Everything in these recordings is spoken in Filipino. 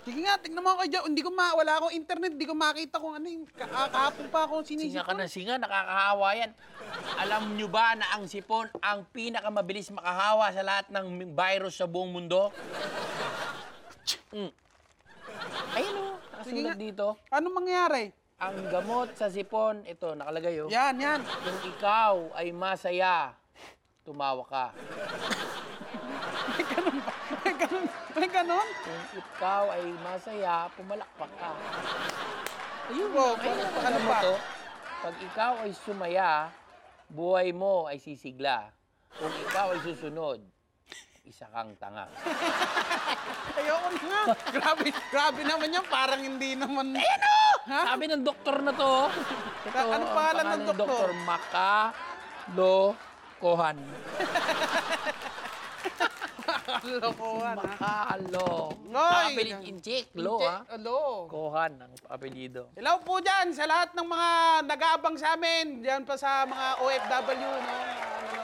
Sige nga, tignan mo ako dyan. Hindi ko ma, wala akong internet, hindi ko makita kung ano yung ka- ah, kahapon pa akong Singa sinisip. ka na singa, nakakahawa yan. Alam nyo ba na ang sipon ang pinakamabilis makahawa sa lahat ng virus sa buong mundo? Mm. Ayun o, nga. nakasulat dito. Anong mangyari? Ang gamot sa sipon, ito, nakalagay oh. Yan, yan. Kung ikaw ay masaya, tumawa ka. Ganun ba? Ganun? May ganun? Kung ikaw ay masaya, pumalakpak ka. Ayun, Oh, ayun ang ano oh. Pag ikaw ay sumaya, buhay mo ay sisigla. Kung ikaw ay susunod, isa kang tanga. Ayoko na nga. grabe, grabe naman yan. Parang hindi naman... Ayan o! Ha? Sabi ng doktor na to. oh. Ito, Ano ang pangalan ng doktor? Maka Lo Kohan. Kalokohan, ha? Makalo. Ngoy! Kapilit inchik. Lo, ha? Alo. Kohan ang apelido. Hello po dyan sa lahat ng mga nag-aabang sa amin. Diyan pa sa mga OFW, no?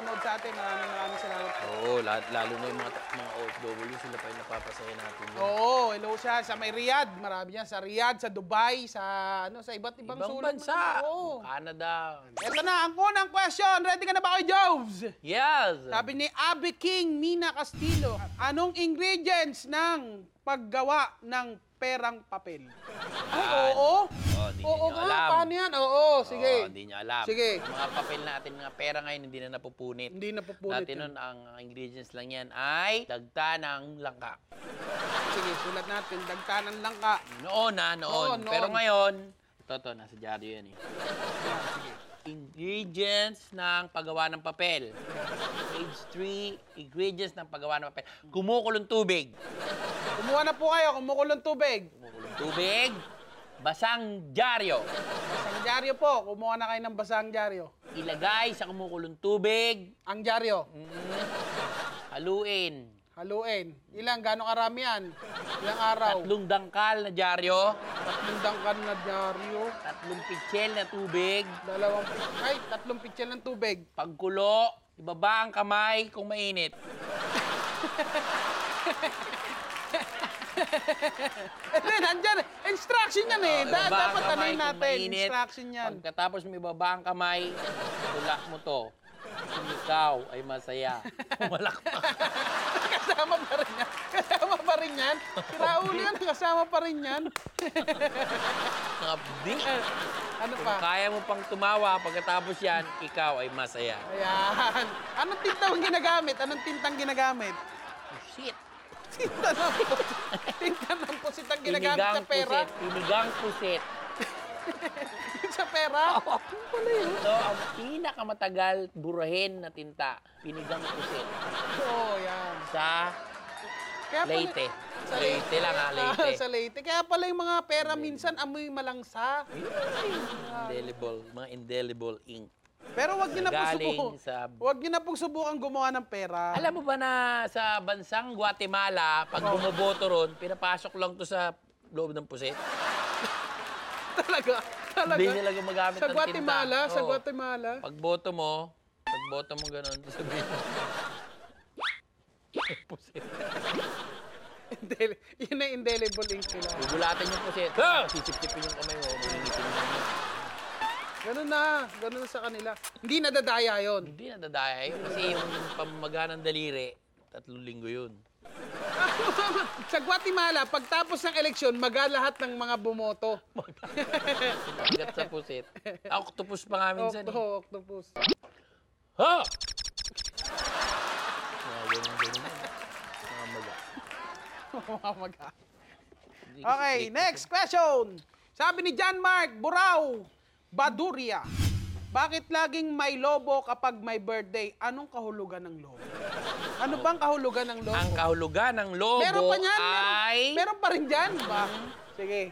Na nanonood sa atin. Maraming maraming salamat. Oo, lalo, lalo na yung mga, mga OFW, sila pa yung napapasaya natin. yun. Oo, hello siya sa may Riyadh. Marami yan sa Riyadh, sa Dubai, sa ano, sa iba't ibang, Ibang sulok. bansa. Oo. Canada. Ito na, ang unang question. Ready ka na ba kayo, Joves? Yes! Sabi ni Abby King Mina Castillo, anong ingredients ng paggawa ng perang papel? Ay, Yan. oo. Oh, di Oo niyo nga, alam. paano yan? Oo, sige. Oo, hindi niya alam. Sige. Mga papel natin, mga pera ngayon, hindi na napupunit. Hindi na pupunit Dati yan. nun, ang ingredients lang yan ay dagta ng langka. Sige, sulat natin. Dagtanan lang ka. Noon na, noon. Noon, noon. Pero ngayon, ito, ito, nasa dyaryo yan eh. Ingredients ng paggawa ng papel. Page 3, ingredients ng paggawa ng papel. Kumukulong tubig. Kumuha na po kayo, kumukulong tubig. Kumukulong tubig. Basang dyaryo. Basang dyaryo po, kumuha na kayo ng basang dyaryo. Ilagay sa kumukulong tubig. Ang dyaryo, Haluin. haluin. Ilang, gano'ng karami yan? Ilang araw? Tatlong dangkal na dyaryo. Tatlong dangkan na dyaryo. Tatlong pitchel na tubig. Dalawang, ay, tatlong pitsil ng tubig. Pagkulo, ibaba ang kamay kung mainit. Hindi, nandyan. Instruction yan eh. Da- Ibaba ang dapat kamay ano kung natin. mainit. Instruction yan. Pagkatapos mo ibaba ang kamay, tulak mo to. Kung ikaw ay masaya, pumalakpak. Kasama pa rin yan. Kasama pa rin yan. Si Raul yan, kasama pa rin yan. Ngabdi. Ano Kung pa? kaya mo pang tumawa, pagkatapos yan, ikaw ay masaya. Ayan. Anong tintang ginagamit? Anong tintang ginagamit? Oh, shit. Tinta ng pusit. Tinta ng pusit ang ginagamit sa pera. pusit. Pinigang pusit. sa pera? Ito ang pinakamatagal burahin na tinta. Pinigang pusit. Oo, yan. Sa Kaya pala- Leyte. Sa Leyte lang ha, Leyte. sa Leyte. Kaya pala yung mga pera minsan amoy malangsa. Indelible, mga indelible ink. Pero wag niyo na po Galing subukan. sa- Wag niyo na pong subukan gumawa ng pera. Alam mo ba na sa bansang Guatemala, pag bumoboto ron, pinapasok lang to sa loob ng puset? talaga. Talaga. Hindi nila gumagamit Sa ng Guatemala, tinta. sa Oo. Guatemala. Pag boto mo, pag boto mo ganun, sabihin mo. puset. Indeli- yun ang indelible ink nila. Gugulatin yung puset. Ha! Sisip-sipin yung kamay mo. Mo. Ganun na. Ganun na sa kanila. Hindi nadadaya yon. Hindi na dadaya yun. Kasi yung pamamaga ng daliri, tatlong linggo yun. sa Guatemala, pagtapos ng eleksyon, magalahat ng mga bumoto. Pagkat sa puset. Octopus pa nga minsan eh. Octo, octopus. Ha! Mga ganun, ganun. Mga maga. Mamaga. Hindi Okay, next question. Sabi ni John Mark Burao, Baduria. Bakit laging may lobo kapag may birthday? Anong kahulugan ng lobo? Ano bang kahulugan ng lobo? Ang kahulugan ng lobo meron pa niyan? Meron, ay... meron pa rin dyan? Ba? Sige.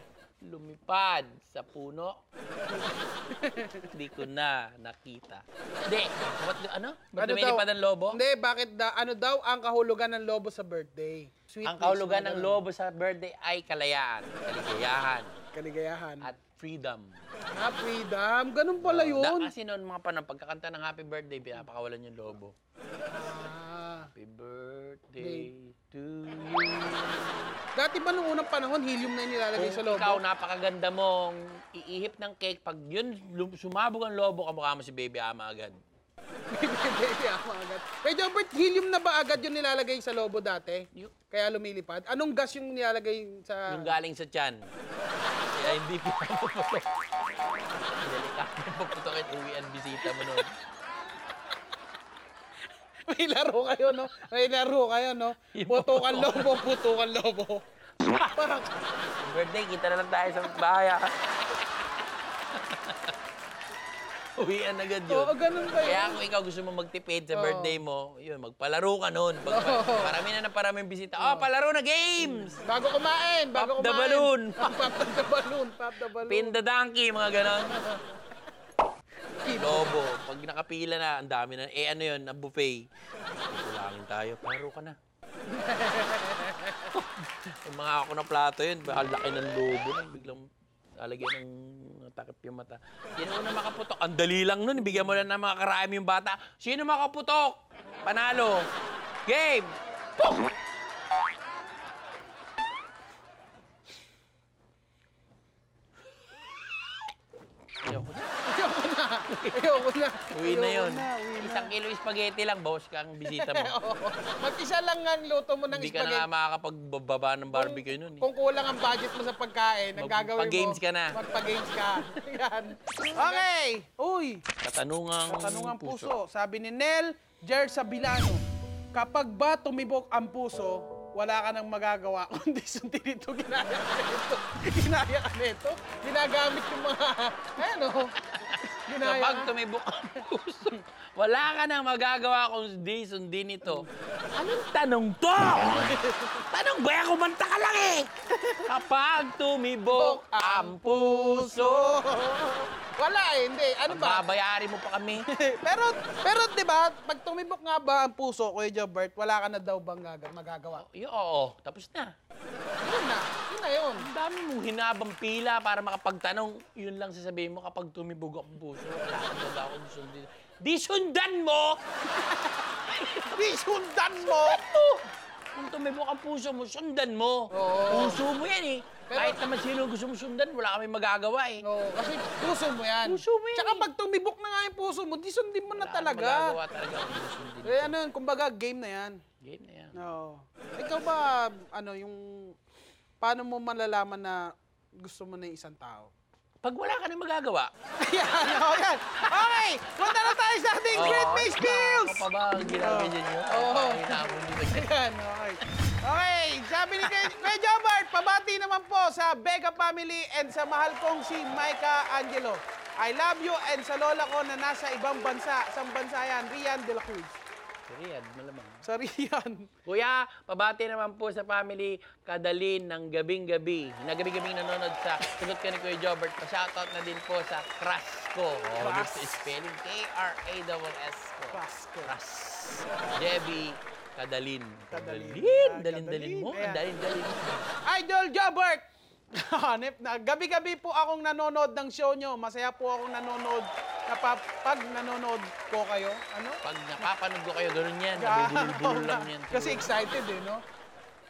lumipad sa puno. Hindi ko na nakita. Hindi. Ba't, ano? Ba't lumilipad ang lobo? Hindi, bakit da, ano daw ang kahulugan ng lobo sa birthday? Sweetness, Ang kahulugan ng lobo sa birthday ay kalayaan, kaligayahan, Kaligayahan. at freedom. Ah, freedom. Ganun pala Da, yun. kasi noon mga panahon, pagkakanta ng happy birthday, pinapakawalan yung lobo. Ah. Happy birthday to you. Dati ba nung unang panahon, helium na yung nilalagay sa lobo? ikaw napakaganda mong iihip ng cake, pag yun lum- sumabog ang lobo, kamukha mo si Baby Ama agad. Baby, ako agad. Kay Jobert, helium na ba agad yung nilalagay sa lobo dati? Yung, Kaya lumilipad? Anong gas yung nilalagay sa... yung galing sa tiyan. Kaya hindi pinapuputok. Delikado puputokin, uwi ang bisita mo nun. May laro kayo, no? May laro kayo, no? Putukan lobo, putukan lobo. Parang, Birthday, kita na lang tayo sa bahay. ah. Uwian agad yun. oo, ganun ba yun? Kaya kung ikaw gusto mo magtipid sa birthday mo, yun, magpalaro ka nun. Pag, parami na na paraming bisita. Oh, palaro na games! Bago kumain, bago Pop the kumain. balloon. pop the balloon, pop the balloon. Pin the donkey, mga ganon. Lobo, pag nakapila na, ang dami na. Eh ano yun, na buffet. Kulangin tayo, palaro ka na. yung mga ako na plato yun, ang laki ng lobo nun, biglang lalagyan ng takip yung mata. Sino na makaputok? Ang dali lang nun, bigyan mo lang ng mga karami yung bata. Sino makaputok? Panalo. Game! Pum! Ayoko na. Ayoko na. Uwi na Ayoko yun. na, uwi na. Isang kilo spaghetti lang, bawas ka ang bisita mo. Oo. Mag-isa lang nga ang luto mo ng Hindi ka na nga spaghetti. makakapagbaba ng barbecue nun. Eh. Kung kulang ang budget mo sa pagkain, ang Mag- gagawin mo... pag-games ka na. Magpa-games ka. Yan. Okay. Uy. Katanungang Katanungang puso. Sabi ni Nel Jer Sabilano, kapag ba tumibok ang puso, wala ka nang magagawa kundi sundin ito, ginaya ka nito. Ginaya ka nito. Ginagamit yung mga, ano, Kapag ka. tumibok ang puso, wala ka nang magagawa kung di sundin ito. Anong tanong to? tanong ba? Kumanta ka lang eh! Kapag tumibok ang puso, Wala eh, hindi. Ano ba? babayari mo pa kami. pero, pero di ba, pag tumibok nga ba ang puso, Kuya Jobert, wala ka na daw bang gaga- magagawa? Y- oo, tapos na. Yun na. Yun na yun. Ang dami mong hinabang pila para makapagtanong. Yun lang sasabihin mo kapag tumibog ang puso. Wala kang magawa kung sundin. Di sundan mo! Di sundan mo! Ito! Kung tumibok ang puso mo, sundan mo. Oo. Puso mo yan eh. Pero- Kahit naman sino gusto mo sundan, wala kami magagawa eh. No, kasi puso mo yan. Puso mo yan Tsaka eh. pag tumibok na nga yung puso mo, di sundin mo na Wala kang talaga. magagawa talaga sundin. Eh ano yun, kumbaga game na yan. Game na yan. No. Ikaw ba, ano, yung, paano mo malalaman na gusto mo na yung isang tao? Pag wala ka nang magagawa, Ayan, oh, yan. Okay, punta na tayo sa ating Great May Skills! Ako pa ba ang ginagawa nyo? Oo. Hinahamon nyo ba dyan? Ayan, okay. Okay, sabi ni Kuya pabati naman po sa Vega family and sa mahal kong si Micah Angelo. I love you and sa lola ko na nasa ibang bansa, sa bansa yan, Rian de la Cruz. Riyadh, malamang. Sa Rian. Kuya, pabati naman po sa family Kadalin ng gabing-gabi. Na gabi-gabing nanonood sa Tugot ka ni Kuya Jobert. Pa-shoutout na din po sa Crush ko. Oh, is spelling K-R-A-S-S ko. Crush. Debbie Kadalin. Kadalin. Dalin, Ah, dalin-dalin mo. Kadalin. Ang mo. Idol Jobert! Hanip na. Gabi-gabi po akong nanonood ng show nyo. Masaya po akong nanonood. Napa, pag nanonood ko kayo, ano? Pag napapanood ko kayo, ganun yan. Nabibulol-bulol lang yan. Kasi excited eh, no?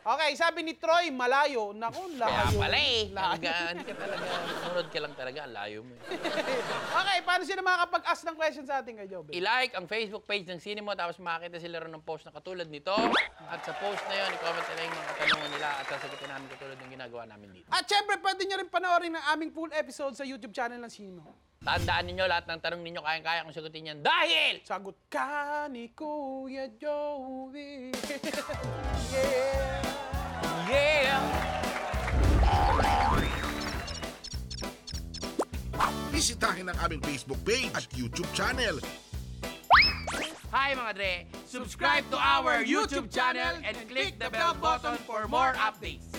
Okay, sabi ni Troy, malayo. Naku, Kaya layo. pala eh. Layo. Hanggang, hindi ka talaga, nanonood ka lang talaga. Ang layo mo eh. okay, paano sila makakapag-ask ng question sa atin kay Jobe? I-like ang Facebook page ng Cinemo tapos makakita sila ron ng post na katulad nito. At sa post na yon, i-comment nila yung mga katanungan nila at sasagutin namin katulad ng ginagawa namin dito. At syempre, pwede nyo rin panoorin ang aming full episode sa YouTube channel ng Sino. Tandaan ninyo, lahat ng tanong ninyo, kayang-kaya kong sagutin yan. Dahil! Sagot ka ni Kuya Joey. yeah. Yeah! Bisitahin ang aming Facebook page at YouTube channel. Hi mga Dre! Subscribe to our YouTube channel and click the bell button for more updates.